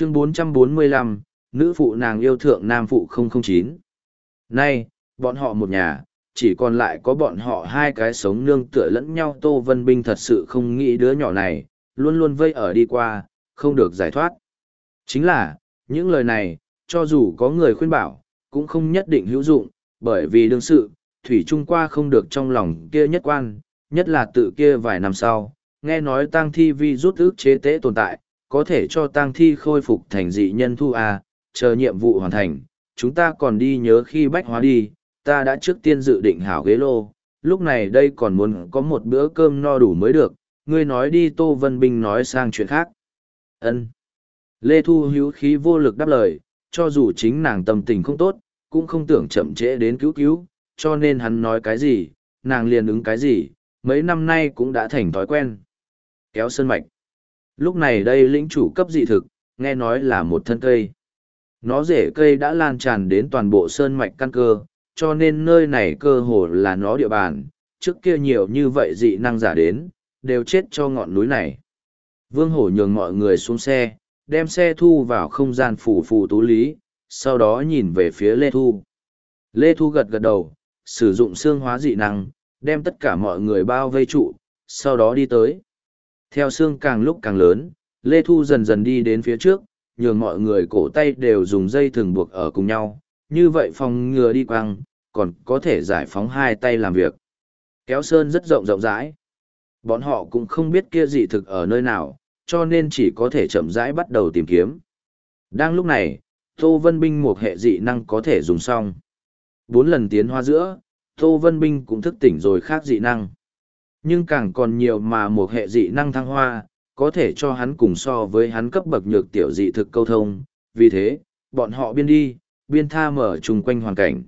chương 445, nữ phụ nàng yêu thượng nam phụ 009. Nay, bọn họ một nhà, chỉ còn lại có bọn họ hai cái sống nương tựa lẫn nhau Tô Vân Binh thật sự không nghĩ đứa nhỏ này, luôn luôn vây ở đi qua, không được giải thoát. Chính là, những lời này, cho dù có người khuyên bảo, cũng không nhất định hữu dụng, bởi vì đương sự, Thủy Trung qua không được trong lòng kia nhất quan, nhất là tự kia vài năm sau, nghe nói tang thi vi rút ước chế tế tồn tại, có thể cho tang thi khôi phục thành dị nhân thu A, chờ nhiệm vụ hoàn thành, chúng ta còn đi nhớ khi bách hóa đi, ta đã trước tiên dự định hảo ghế lô, lúc này đây còn muốn có một bữa cơm no đủ mới được, ngươi nói đi Tô Vân bình nói sang chuyện khác. ân Lê Thu hữu khí vô lực đáp lời, cho dù chính nàng tâm tình không tốt, cũng không tưởng chậm trễ đến cứu cứu, cho nên hắn nói cái gì, nàng liền ứng cái gì, mấy năm nay cũng đã thành thói quen. Kéo sơn mạch. Lúc này đây lĩnh chủ cấp dị thực, nghe nói là một thân cây. Nó rễ cây đã lan tràn đến toàn bộ sơn mạch căn cơ, cho nên nơi này cơ hồ là nó địa bàn, trước kia nhiều như vậy dị năng giả đến, đều chết cho ngọn núi này. Vương hổ nhường mọi người xuống xe, đem xe thu vào không gian phủ phù tú lý, sau đó nhìn về phía Lê Thu. Lê Thu gật gật đầu, sử dụng xương hóa dị năng, đem tất cả mọi người bao vây trụ, sau đó đi tới. Theo xương càng lúc càng lớn, Lê Thu dần dần đi đến phía trước, nhường mọi người cổ tay đều dùng dây thừng buộc ở cùng nhau, như vậy phòng ngừa đi quăng, còn có thể giải phóng hai tay làm việc. Kéo sơn rất rộng rộng rãi. Bọn họ cũng không biết kia dị thực ở nơi nào, cho nên chỉ có thể chậm rãi bắt đầu tìm kiếm. Đang lúc này, Tô Vân Binh một hệ dị năng có thể dùng xong. Bốn lần tiến hoa giữa, Tô Vân Binh cũng thức tỉnh rồi khác dị năng. Nhưng càng còn nhiều mà một hệ dị năng thăng hoa, có thể cho hắn cùng so với hắn cấp bậc nhược tiểu dị thực câu thông. Vì thế, bọn họ biên đi, biên tha mở chung quanh hoàn cảnh.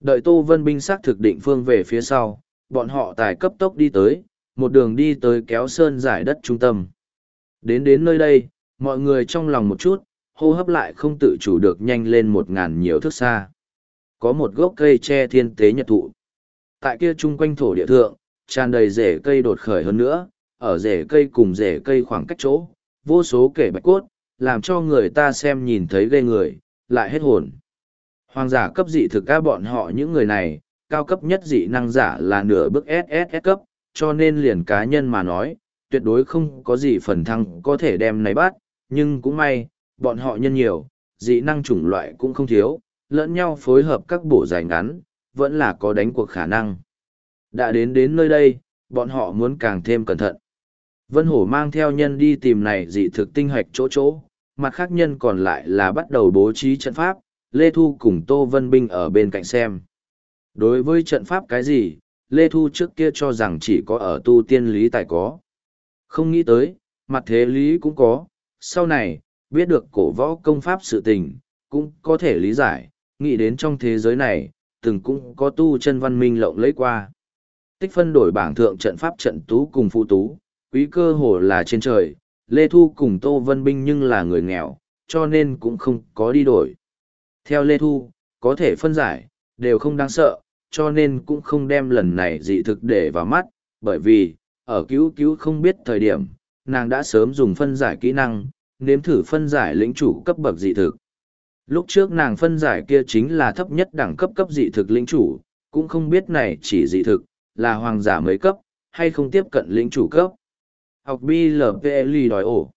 Đợi Tô Vân Binh xác thực định phương về phía sau, bọn họ tài cấp tốc đi tới, một đường đi tới kéo sơn giải đất trung tâm. Đến đến nơi đây, mọi người trong lòng một chút, hô hấp lại không tự chủ được nhanh lên một ngàn nhiều thước xa. Có một gốc cây che thiên tế nhật thụ. Tại kia chung quanh thổ địa thượng, tràn đầy rễ cây đột khởi hơn nữa, ở rễ cây cùng rễ cây khoảng cách chỗ, vô số kể bạch cốt, làm cho người ta xem nhìn thấy ghê người, lại hết hồn. Hoàng giả cấp dị thực ca bọn họ những người này, cao cấp nhất dị năng giả là nửa bước SSS cấp, cho nên liền cá nhân mà nói, tuyệt đối không có gì phần thăng có thể đem này bắt, nhưng cũng may, bọn họ nhân nhiều, dị năng chủng loại cũng không thiếu, lẫn nhau phối hợp các bổ giải ngắn, vẫn là có đánh cuộc khả năng. Đã đến đến nơi đây, bọn họ muốn càng thêm cẩn thận. Vân Hổ mang theo nhân đi tìm này dị thực tinh hoạch chỗ chỗ, mặt khác nhân còn lại là bắt đầu bố trí trận pháp, Lê Thu cùng Tô Vân Binh ở bên cạnh xem. Đối với trận pháp cái gì, Lê Thu trước kia cho rằng chỉ có ở tu tiên lý tài có. Không nghĩ tới, mặt thế lý cũng có, sau này, biết được cổ võ công pháp sự tình, cũng có thể lý giải, nghĩ đến trong thế giới này, từng cũng có tu chân văn minh lộng lấy qua. Tích phân đổi bảng thượng trận pháp trận tú cùng phụ tú, quý cơ hồ là trên trời, Lê Thu cùng Tô Vân Binh nhưng là người nghèo, cho nên cũng không có đi đổi. Theo Lê Thu, có thể phân giải, đều không đáng sợ, cho nên cũng không đem lần này dị thực để vào mắt, bởi vì, ở cứu cứu không biết thời điểm, nàng đã sớm dùng phân giải kỹ năng, nếm thử phân giải lĩnh chủ cấp bậc dị thực. Lúc trước nàng phân giải kia chính là thấp nhất đẳng cấp cấp dị thực lĩnh chủ, cũng không biết này chỉ dị thực, là hoàng giả mấy cấp, hay không tiếp cận lĩnh chủ cấp. Học BLPL đòi ổ.